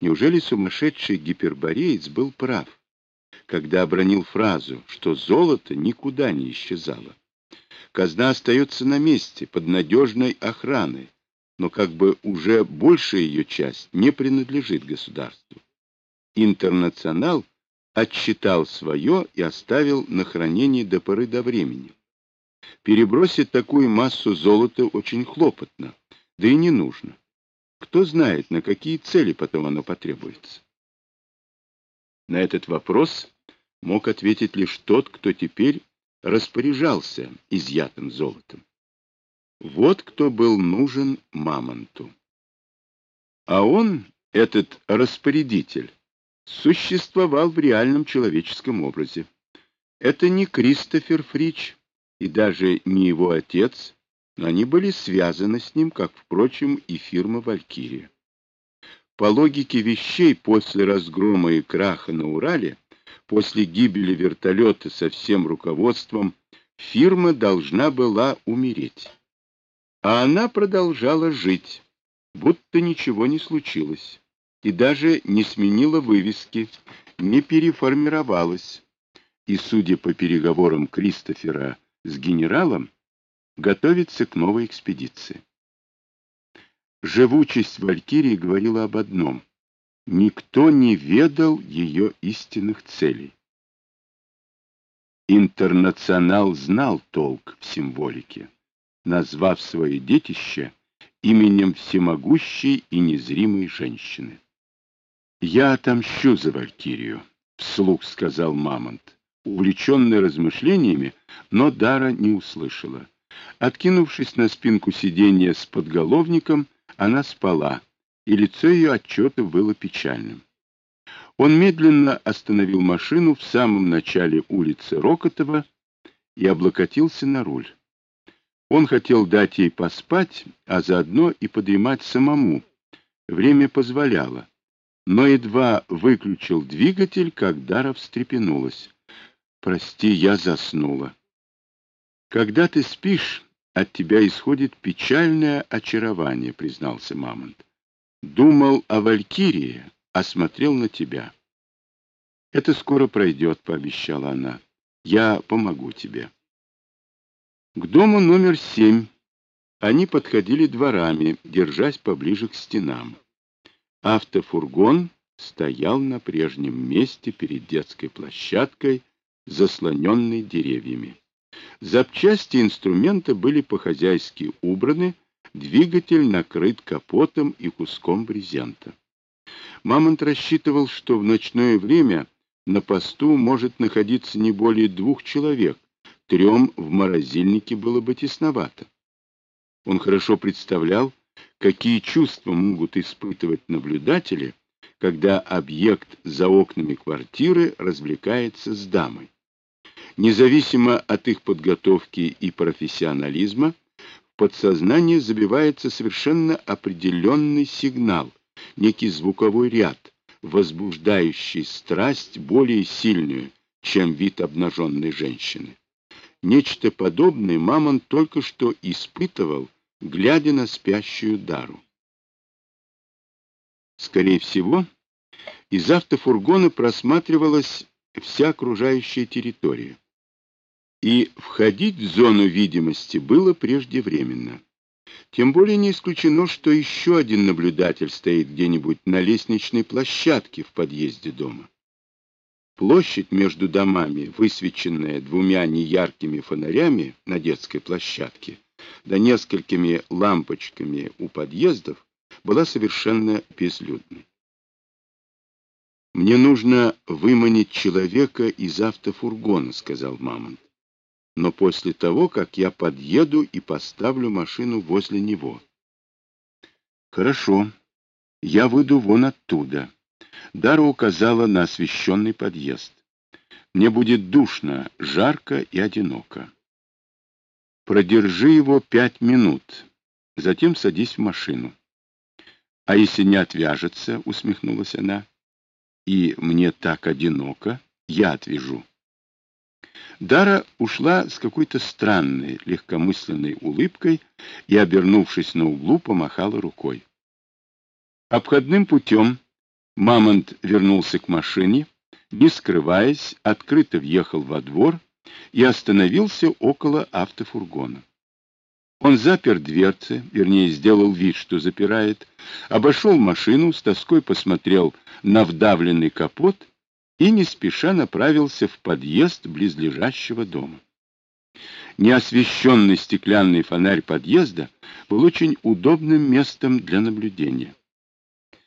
Неужели сумасшедший гипербореец был прав, когда обронил фразу, что золото никуда не исчезало? Казна остается на месте, под надежной охраной, но как бы уже большая ее часть не принадлежит государству. Интернационал отсчитал свое и оставил на хранение до поры до времени. Перебросить такую массу золота очень хлопотно, да и не нужно. Кто знает, на какие цели потом оно потребуется. На этот вопрос мог ответить лишь тот, кто теперь распоряжался изъятым золотом. Вот кто был нужен Мамонту. А он, этот распорядитель, существовал в реальном человеческом образе. Это не Кристофер Фрич и даже не его отец, но они были связаны с ним, как, впрочем, и фирма «Валькирия». По логике вещей, после разгрома и краха на Урале, после гибели вертолета со всем руководством, фирма должна была умереть. А она продолжала жить, будто ничего не случилось, и даже не сменила вывески, не переформировалась. И, судя по переговорам Кристофера с генералом, готовится к новой экспедиции. Живучесть Валькирии говорила об одном — никто не ведал ее истинных целей. Интернационал знал толк в символике, назвав свое детище именем всемогущей и незримой женщины. «Я отомщу за Валькирию», — вслух сказал Мамонт, увлеченный размышлениями, но Дара не услышала. Откинувшись на спинку сиденья с подголовником, она спала, и лицо ее отчета было печальным. Он медленно остановил машину в самом начале улицы Рокотова и облокотился на руль. Он хотел дать ей поспать, а заодно и подремать самому. Время позволяло. Но едва выключил двигатель, как Дара встрепенулась. «Прости, я заснула». «Когда ты спишь, от тебя исходит печальное очарование», — признался Мамонт. «Думал о Валькирии, а смотрел на тебя». «Это скоро пройдет», — пообещала она. «Я помогу тебе». К дому номер семь они подходили дворами, держась поближе к стенам. Автофургон стоял на прежнем месте перед детской площадкой, заслоненной деревьями. Запчасти инструмента были по-хозяйски убраны, двигатель накрыт капотом и куском брезента. Мамонт рассчитывал, что в ночное время на посту может находиться не более двух человек, трем в морозильнике было бы тесновато. Он хорошо представлял, какие чувства могут испытывать наблюдатели, когда объект за окнами квартиры развлекается с дамой. Независимо от их подготовки и профессионализма, в подсознание забивается совершенно определенный сигнал, некий звуковой ряд, возбуждающий страсть более сильную, чем вид обнаженной женщины. Нечто подобное Мамон только что испытывал, глядя на спящую Дару. Скорее всего, из автофургона просматривалась вся окружающая территория и входить в зону видимости было преждевременно. Тем более не исключено, что еще один наблюдатель стоит где-нибудь на лестничной площадке в подъезде дома. Площадь между домами, высвеченная двумя неяркими фонарями на детской площадке, да несколькими лампочками у подъездов, была совершенно безлюдной. «Мне нужно выманить человека из автофургона», — сказал Мамонт но после того, как я подъеду и поставлю машину возле него. Хорошо, я выйду вон оттуда. Дара указала на освещенный подъезд. Мне будет душно, жарко и одиноко. Продержи его пять минут, затем садись в машину. А если не отвяжется, усмехнулась она, и мне так одиноко, я отвяжу. Дара ушла с какой-то странной, легкомысленной улыбкой и, обернувшись на углу, помахала рукой. Обходным путем Мамонт вернулся к машине, не скрываясь, открыто въехал во двор и остановился около автофургона. Он запер дверцы, вернее, сделал вид, что запирает, обошел машину, с тоской посмотрел на вдавленный капот и не спеша направился в подъезд близлежащего дома. Неосвещенный стеклянный фонарь подъезда был очень удобным местом для наблюдения.